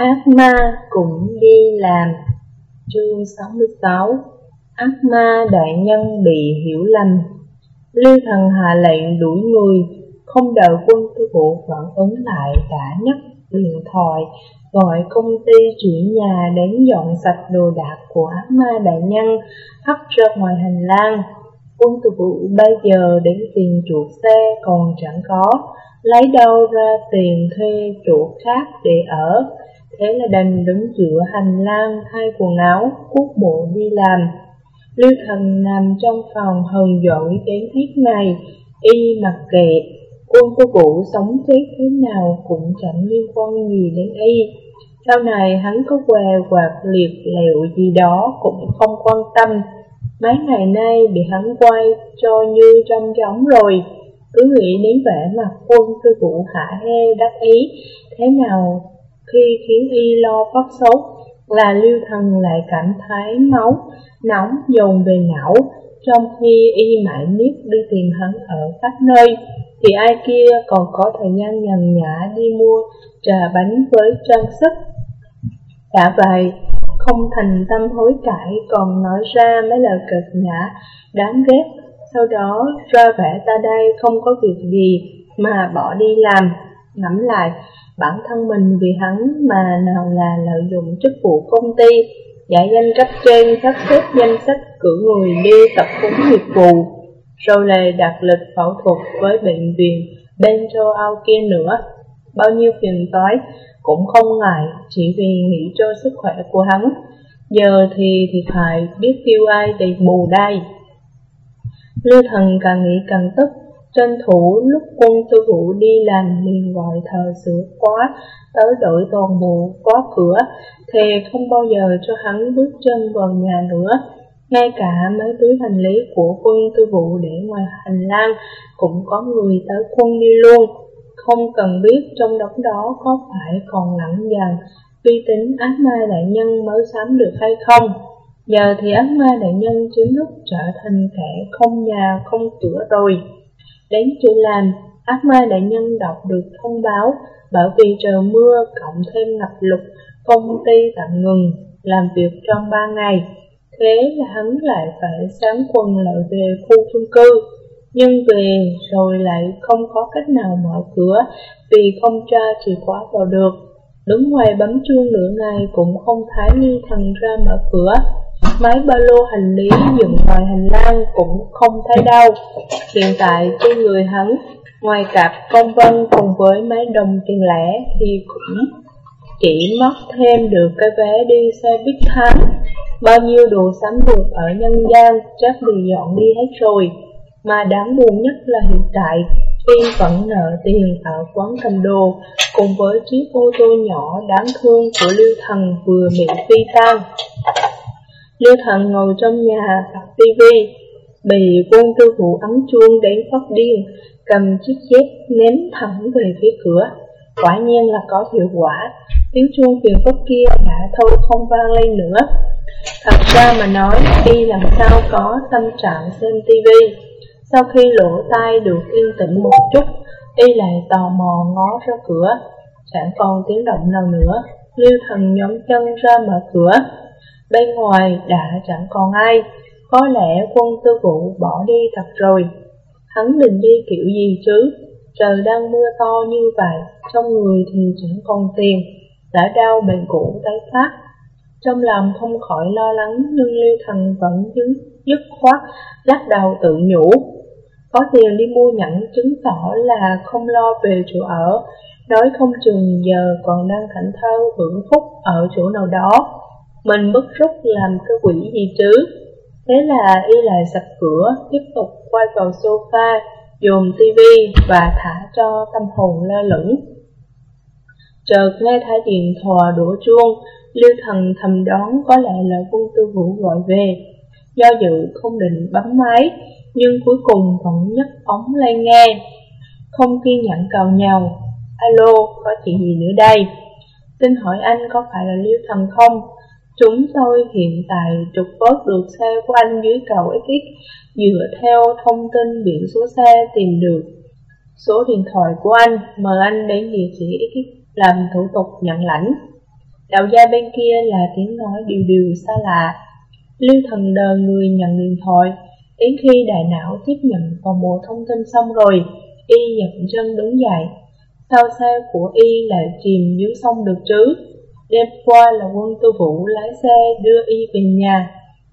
Ác ma cũng đi làm. Chương 66 Ác ma đại nhân bị hiểu lầm. Lưu thần hạ lệnh đuổi người. Không đợi quân tư vụ phản ứng lại đã nhấc điện thoại, Gọi công ty chuyển nhà đến dọn sạch đồ đạc của ác ma đại nhân Hắt ra ngoài hành lang. Quân tư vụ bây giờ đến tiền chuột xe còn chẳng có, Lấy đâu ra tiền thuê chỗ khác để ở thế là đành đứng giữa hành lang thay quần áo, cuốc bộ đi làm. Lưu thần nằm trong phòng hờn dỗi đến hết ngày, y mặc kệ, quân cô vũ sống chết thế nào cũng chẳng liên quan gì đến y. Sau này hắn có què quạt liệt lẹo gì đó cũng không quan tâm. Mấy ngày nay bị hắn quay cho như trong trống rồi, cứ nghĩ đến vẻ mặt quân tư vũ hả hê đắc ý, thế nào khi khiến y lo phát sốt là lưu thần lại cảm thấy máu nóng dồn về não, trong khi y mãi miết đi tìm hắn ở khắp nơi, thì ai kia còn có thời gian nhàn nhã đi mua trà bánh với trang sức. đã vậy, không thành tâm hối cải còn nói ra mấy lời cực nhã, đáng ghét, sau đó ra vẻ ta đây không có việc gì mà bỏ đi làm. Ngẫm lại, bản thân mình vì hắn mà nào là lợi dụng chức vụ công ty, giải danh cấp trên sắp xếp danh sách cử người đi tập huấn nghiệp vụ, rồi lại đặt lịch phẫu thuật với bệnh viện bên châu Âu kia nữa. Bao nhiêu phiền toái cũng không ngại chỉ vì nghĩ cho sức khỏe của hắn. Giờ thì thiệt hại biết tiêu ai để bù đây. Lưu thần càng nghĩ càng tức, Tranh thủ lúc quân tư vụ đi làm liền gọi thờ sửa quá tới đổi toàn bộ có cửa, thì không bao giờ cho hắn bước chân vào nhà nữa. Ngay cả mấy túi hành lý của quân tư vụ để ngoài hành lang cũng có người tới quân đi luôn. Không cần biết trong đống đó có phải còn lẳng dần uy tín ác ma đại nhân mới sắm được hay không. Giờ thì ác ma đại nhân chính lúc trở thành kẻ không nhà không cửa rồi. Đến chưa làm, ác ma đại nhân đọc được thông báo bởi vì trời mưa cộng thêm ngập lụt, công ty tạm ngừng làm việc trong ba ngày. Thế là hắn lại phải sáng quần lại về khu chung cư. Nhưng về rồi lại không có cách nào mở cửa vì không tra chìa khóa vào được. Đứng ngoài bấm chuông nửa ngày cũng không thấy nghi Thần ra mở cửa. Mấy ba lô hành lý dựng ngoài hành lang cũng không thấy đâu. Hiện tại trên người hắn, ngoài cặp công vân cùng với mấy đồng tiền lẻ thì cũng chỉ mất thêm được cái vé đi xe buýt tháng. Bao nhiêu đồ sắm được ở nhân gian chắc bị dọn đi hết rồi. Mà đáng buồn nhất là hiện tại, Y vẫn nợ tiền ở quán cầm đồ, cùng với chiếc ô tô nhỏ đáng thương của Lưu Thần vừa bị phi tan. Lưu Thần ngồi trong nhà bật tivi, bị quân tư vụ ấm chuông đến phát điên, cầm chiếc dép ném thẳng về phía cửa. Quả nhiên là có hiệu quả, tiếng chuông phiền phức kia đã thôi không vang lên nữa. Thật ra mà nói, y làm sao có tâm trạng xem tivi. Sau khi lỗ tai được yên tĩnh một chút, y lại tò mò ngó ra cửa. Chẳng còn tiếng động nào nữa, Lưu Thần nhóm chân ra mở cửa. Bên ngoài đã chẳng còn ai, có lẽ quân tư vụ bỏ đi thật rồi. Hắn định đi kiểu gì chứ? Trời đang mưa to như vậy, trong người thì chẳng còn tiền, đã đau bệnh cũ tái phát. Trong lòng không khỏi lo lắng nhưng Lưu Thần vẫn dứt, dứt khoát, lắc đầu tự nhủ. Có tiền đi mua nhẫn chứng tỏ là không lo về chỗ ở, nói không chừng giờ còn đang thảnh thơ hưởng phúc ở chỗ nào đó. Mình bức rút làm cái quỷ gì chứ? Thế là y lại sập cửa, tiếp tục quay vào sofa, dồn tivi và thả cho tâm hồn lơ lửng. Chợt nghe thái điện thò đổ chuông, Lưu Thần thầm đoán có lẽ là quân tư vũ gọi về. Do dự không định bấm máy, nhưng cuối cùng vẫn nhấc ống lên nghe. Không kiên nhẫn cầu nhau. Alo, có chuyện gì nữa đây? Xin hỏi anh có phải là Lưu Thần không? Chúng tôi hiện tại trục vớt được xe của anh dưới cầu XX dựa theo thông tin biển số xe tìm được số điện thoại của anh mời anh đến địa chỉ XX làm thủ tục nhận lãnh. Đạo gia bên kia là tiếng nói điều điều xa lạ. Lưu thần đờ người nhận điện thoại, đến khi đại não tiếp nhận toàn bộ thông tin xong rồi, y dậm chân đứng dậy. Sao xe của y lại chìm dưới sông được chứ? Đêm qua là quân tư vũ lái xe đưa y về nhà,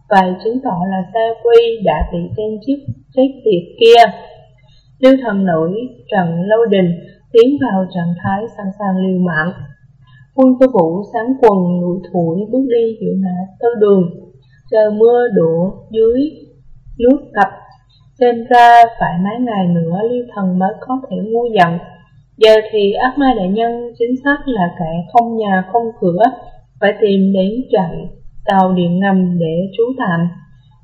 vậy chứng tỏ là xe của y đã bị tên chiếc chết tiệt kia. Lưu thần nổi Trần Lâu Đình tiến vào trạng thái sẵn sàng liều mạng. Quân tư vũ sáng quần lụi thủi bước đi giữa ngã tư đường, chờ mưa đổ dưới nước cặp. Xem ra phải mấy ngày nữa Lưu thần mới có thể ngu giận. Giờ thì ác ma đại nhân chính xác là kẻ không nhà không cửa, phải tìm đến trại tàu điện ngầm để trú tạm.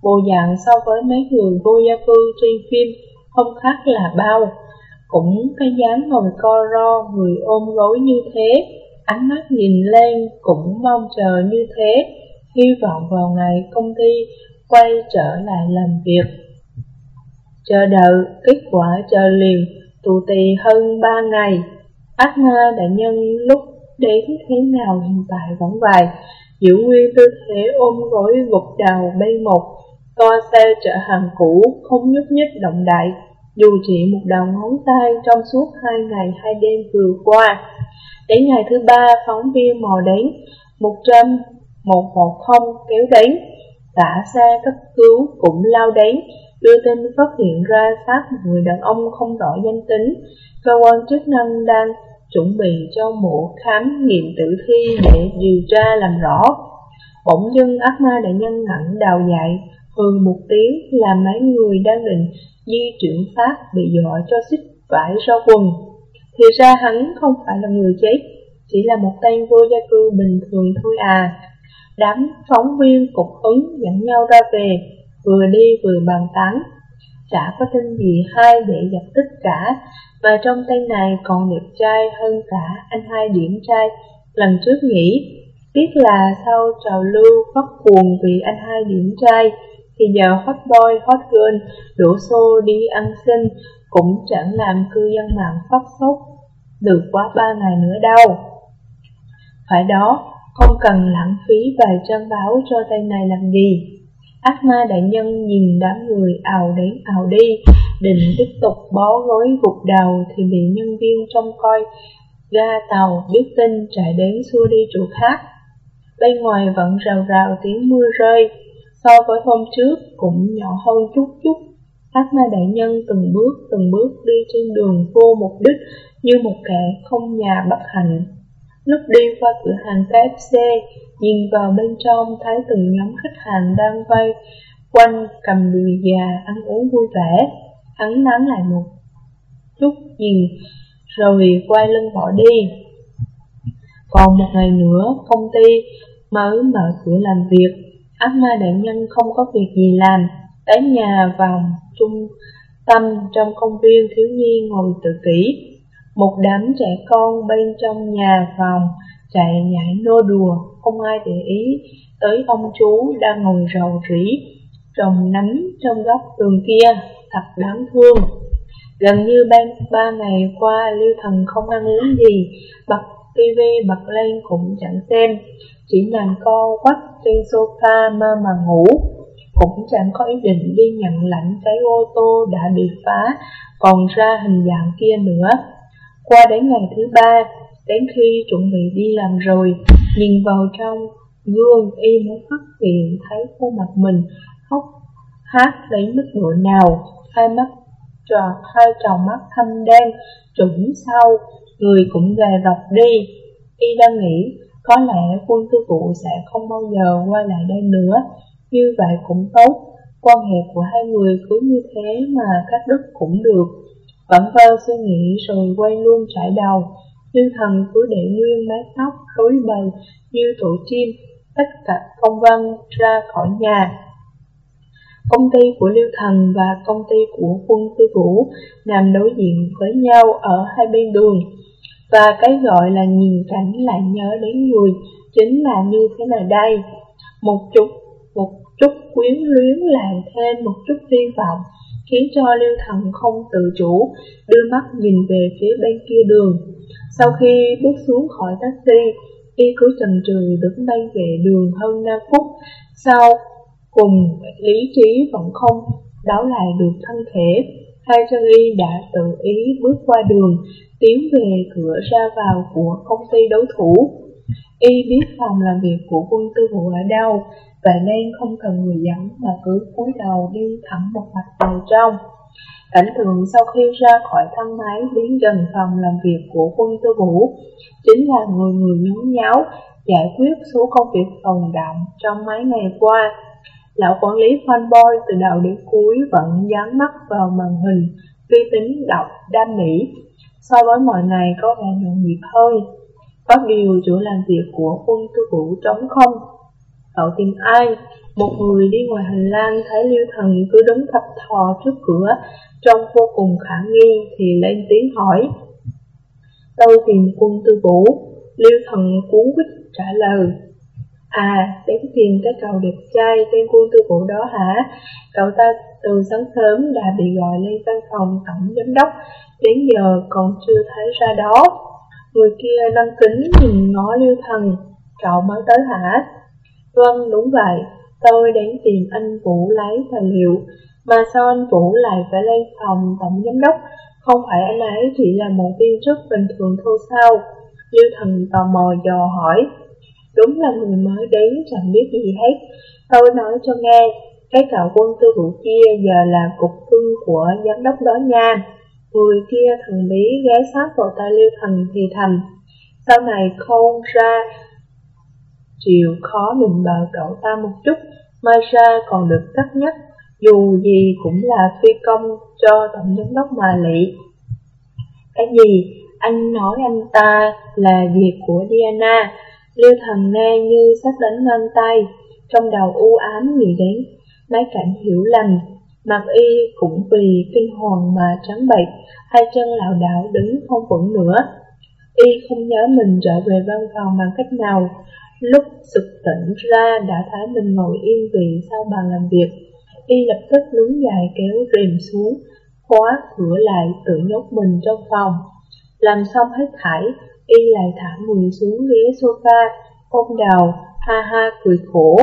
Bộ dạng so với mấy người vô gia cư trên phim không khác là bao. Cũng cái dáng ngồi co ro, người ôm gối như thế, ánh mắt nhìn lên cũng mong chờ như thế, hy vọng vào ngày công ty quay trở lại làm việc. Chờ đợi, kết quả chờ liền, tù tì hơn ba ngày. Ác ma đại nhân lúc đến thế nào hiện tại vẫn vậy, giữ nguyên tư thế ôm gối gục đầu bay một, toa xe chở hàng cũ không nhúc nhích động đậy, dù chỉ một đầu ngón tay trong suốt hai ngày hai đêm vừa qua. Đến ngày thứ ba, phóng viên mò đến, một trăm một một không kéo đến, tả xe cấp cứu cũng lao đến, đưa tin phát hiện ra xác một người đàn ông không rõ danh tính. Cơ quan chức năng đang chuẩn bị cho mổ khám nghiệm tử thi để điều tra làm rõ. Bỗng dưng ác ma đại nhân ngẩng đầu dậy, hừ một tiếng làm mấy người đang định di chuyển xác bị dọa cho xích vải ra quần. Thì ra hắn không phải là người chết, chỉ là một tên vô gia cư bình thường thôi à. Đám phóng viên cục hứng dẫn nhau ra về, vừa đi vừa bàn tán. Chả có tin gì hai để giật tất cả, mà trong tay này còn đẹp trai hơn cả anh hai điểm trai lần trước nghĩ, Biết là sau trào lưu phát cuồng vì anh hai điểm trai, thì giờ hot boy, hot girl đổ xô đi ăn xin cũng chẳng làm cư dân mạng phát sốt được quá ba ngày nữa đâu. Phải đó, không cần lãng phí vài trang báo cho tay này làm gì. Ác ma đại nhân nhìn đám người ào đến ào đi, định tiếp tục bó gối gục đầu thì bị nhân viên trông coi ga tàu biết tin chạy đến xua đi chỗ khác. Bên ngoài vẫn rào rào tiếng mưa rơi, so với hôm trước cũng nhỏ hơn chút chút. Ác ma đại nhân từng bước từng bước đi trên đường vô mục đích như một kẻ không nhà bất hạnh. Lúc đi qua cửa hàng KFC, nhìn vào bên trong thấy từng nhóm khách hàng đang vây quanh cầm đùi gà ăn uống vui vẻ. Hắn nán lại một chút nhìn rồi quay lưng bỏ đi. Còn một ngày nữa, công ty mới mở cửa làm việc. Ác ma đại nhân không có việc gì làm, tới nhà vào trung tâm trong công viên thiếu nhi ngồi tự kỷ. Một đám trẻ con bên trong nhà phòng chạy nhảy nô đùa, không ai để ý tới ông chú đang ngồi rầu rĩ, trồng nấm trong góc tường kia, thật đáng thương. Gần như ba, ba ngày qua Lưu Thần không ăn uống gì, bật tivi bật lên cũng chẳng xem, chỉ nằm co quắp trên sofa mơ mà ngủ, cũng chẳng có ý định đi nhận lãnh cái ô tô đã bị phá, còn ra hình dạng kia nữa. Qua đến ngày thứ ba, đến khi chuẩn bị đi làm rồi, nhìn vào trong gương y mới phát hiện thấy khuôn mặt mình hốc hát đến mức độ nào, hai mắt trò hai tròng mắt thâm đen, trũng sau, người cũng gầy rọc đi. Y đang nghĩ, có lẽ quân tư vụ sẽ không bao giờ quay lại đây nữa, như vậy cũng tốt, quan hệ của hai người cứ như thế mà cắt đứt cũng được. Vẫn vơ suy nghĩ rồi quay luôn trải đầu, như thần cứ để nguyên mái tóc rối bầy như tổ chim, tất cả công văn ra khỏi nhà. Công ty của Lưu Thần và công ty của quân tư vũ nằm đối diện với nhau ở hai bên đường. Và cái gọi là nhìn cảnh lại nhớ đến người chính là như thế này đây. Một chút, một chút quyến luyến làm thêm một chút hy vọng khiến cho Lưu Thần không tự chủ, đưa mắt nhìn về phía bên kia đường. Sau khi bước xuống khỏi taxi, y cứ trần trừ đứng đây về đường hơn 5 phút, sau cùng lý trí vẫn không đáo lại được thân thể. Hai chân y đã tự ý bước qua đường, tiến về cửa ra vào của công ty đấu thủ. Y biết phòng làm việc của quân tư vụ ở đâu, vậy nên không cần người dẫn mà cứ cúi đầu đi thẳng một mạch vào trong. Cảnh tượng sau khi ra khỏi thang máy đến gần phòng làm việc của quân tư vũ chính là người người nhốn nháo giải quyết số công việc tồn động trong mấy ngày qua. Lão quản lý fanboy từ đầu đến cuối vẫn dán mắt vào màn hình, uy tín đọc đam mỹ. So với mọi ngày có vẻ nhộn nhịp hơn. Có điều chỗ làm việc của quân tư vũ trống không. Cậu tìm ai? Một người đi ngoài hành lang thấy Liêu Thần cứ đứng thập thò trước cửa, trông vô cùng khả nghi thì lên tiếng hỏi. Tôi tìm quân tư vũ, Liêu Thần cuốn quýt trả lời. À, đến tìm cái cậu đẹp trai tên quân tư vũ đó hả? Cậu ta từ sáng sớm đã bị gọi lên văn phòng tổng giám đốc, đến giờ còn chưa thấy ra đó. Người kia nâng kính nhìn ngó Liêu Thần, cậu mới tới hả? Vâng, đúng vậy, tôi đến tìm anh Vũ lấy tài liệu, mà sao anh Vũ lại phải lên phòng tổng giám đốc, không phải anh ấy chỉ là một viên chức bình thường thôi sao? như Thần tò mò dò hỏi. Đúng là người mới đến chẳng biết gì hết. Tôi nói cho nghe, cái cậu quân tư vụ kia giờ là cục cưng của giám đốc đó nha. Người kia thần bí ghé sát vào tay Lưu Thần thì thầm. Sau này khôn ra chịu khó mình bờ cậu ta một chút, mai ra còn được cắt nhất, dù gì cũng là phi công cho tổng giám đốc mà lị. Cái gì? Anh nói anh ta là việc của Diana, Liêu thần nghe như sắp đánh ngang tay, trong đầu u ám nghĩ đến mấy cảnh hiểu lầm. Mặt y cũng vì kinh hoàng mà trắng bệch, hai chân lảo đảo đứng không vững nữa. Y không nhớ mình trở về văn phòng bằng cách nào, lúc sực tỉnh ra đã thấy mình ngồi yên vị sau bàn làm việc. Y lập tức lún dài kéo rèm xuống, khóa cửa lại tự nhốt mình trong phòng. Làm xong hết thảy, y lại thả người xuống ghế sofa, ôm đầu, ha ha cười khổ.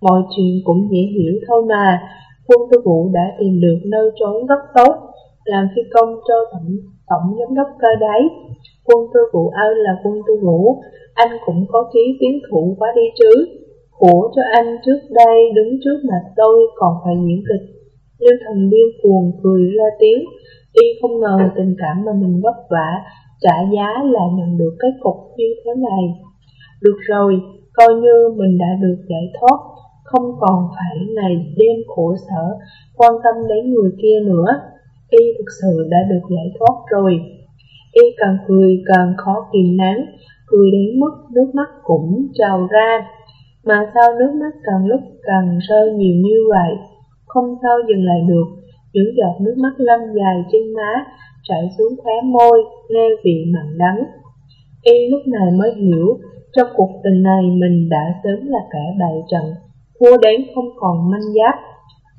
Mọi chuyện cũng dễ hiểu thôi mà, quân tư vụ đã tìm được nơi trốn rất tốt, làm phi công cho tổng, tổng giám đốc cơ đáy. Quân tư vụ ơi là quân tư vũ, anh cũng có chí tiến thủ quá đi chứ. Khổ cho anh trước đây đứng trước mặt tôi còn phải diễn kịch. Lưu thần điên cuồng cười ra tiếng, y không ngờ tình cảm mà mình vất vả trả giá là nhận được cái cục như thế này. Được rồi, coi như mình đã được giải thoát, không còn phải ngày đêm khổ sở, quan tâm đến người kia nữa. Y thực sự đã được giải thoát rồi. Y càng cười càng khó kìm nén, cười đến mức nước mắt cũng trào ra. Mà sao nước mắt càng lúc càng rơi nhiều như vậy, không sao dừng lại được, những giọt nước mắt lăn dài trên má, chảy xuống khóe môi, nghe vị mặn đắng. Y lúc này mới hiểu, trong cuộc tình này mình đã sớm là kẻ bại trận, thua đến không còn manh giáp.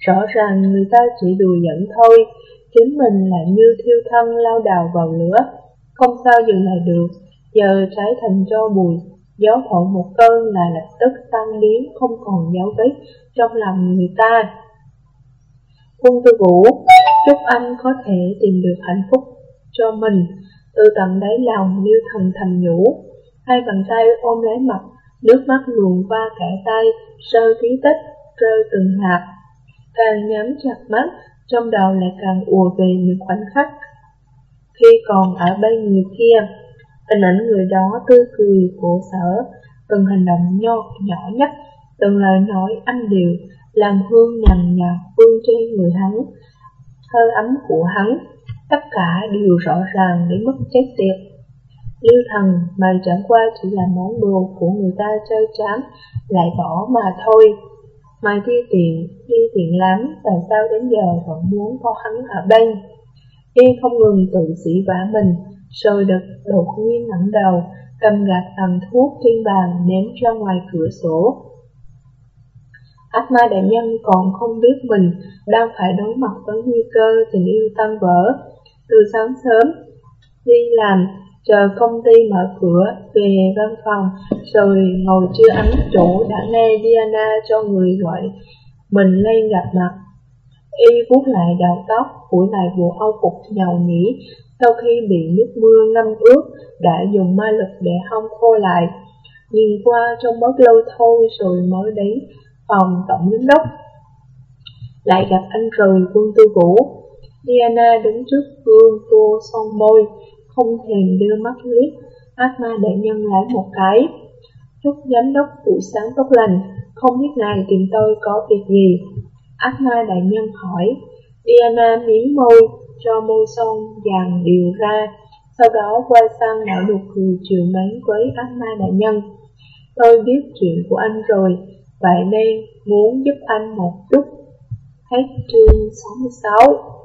Rõ ràng người ta chỉ đùa giỡn thôi, chính mình lại như thiêu thân lao đào vào lửa, không sao dừng lại được, giờ trái thành cho bụi, gió thổi một cơn là lập tức tan biến không còn dấu vết trong lòng người ta. Quân tư vũ, chúc anh có thể tìm được hạnh phúc cho mình, từ tận đáy lòng như thần thầm nhủ. Hai bàn tay ôm lấy mặt, nước mắt luồn qua cả tay, rơi ký tích, rơi từng hạt. Càng nhắm chặt mắt, trong đầu lại càng ùa về những khoảnh khắc. Khi còn ở bên người kia, hình ảnh người đó tươi cười, cổ sở, từng hành động nho nhỏ nhất, từng lời nói âm điệu, làm hương nhằn nhạt vương trên người hắn, hơi ấm của hắn, tất cả đều rõ ràng đến mức chết tiệt. Lưu thần mà chẳng qua chỉ là món đồ của người ta chơi chán, lại bỏ mà thôi mai đi tiện đi tiện lắm, tại sao đến giờ vẫn muốn có hắn ở đây? Y không ngừng tự sĩ vả mình, rồi đợt đột nhiên ngẩng đầu, cầm gạt tầm thuốc trên bàn ném ra ngoài cửa sổ. Ác ma đại nhân còn không biết mình đang phải đối mặt với nguy cơ tình yêu tan vỡ. Từ sáng sớm, đi làm, chờ công ty mở cửa về văn phòng rồi ngồi chưa ấm chỗ đã nghe Diana cho người gọi mình lên gặp mặt. Y vuốt lại đầu tóc, của lại bộ âu phục nhầu nhĩ sau khi bị nước mưa ngâm ướt đã dùng ma lực để hong khô lại. Nhìn qua trong mất lâu thôi rồi mới đến phòng tổng giám đốc. Lại gặp anh rồi quân tư vũ. Diana đứng trước gương tô son môi, không thèm đưa mắt liếc, ác ma đại nhân lại một cái. Chúc giám đốc buổi sáng tốt lành, không biết ngài tìm tôi có việc gì. Ác ma đại nhân hỏi, Diana miếng môi, cho môi son dàn điều ra, sau đó quay sang nở nụ cười chiều mến với ác ma đại nhân. Tôi biết chuyện của anh rồi, vậy nên muốn giúp anh một chút. Hết chương 66